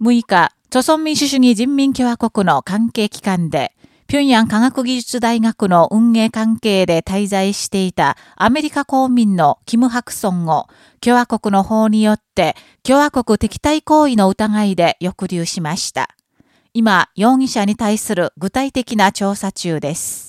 6日、朝鮮民主主義人民共和国の関係機関で、平壌科学技術大学の運営関係で滞在していたアメリカ公民のキム・ハクソンを共和国の法によって共和国敵対行為の疑いで抑留しました。今、容疑者に対する具体的な調査中です。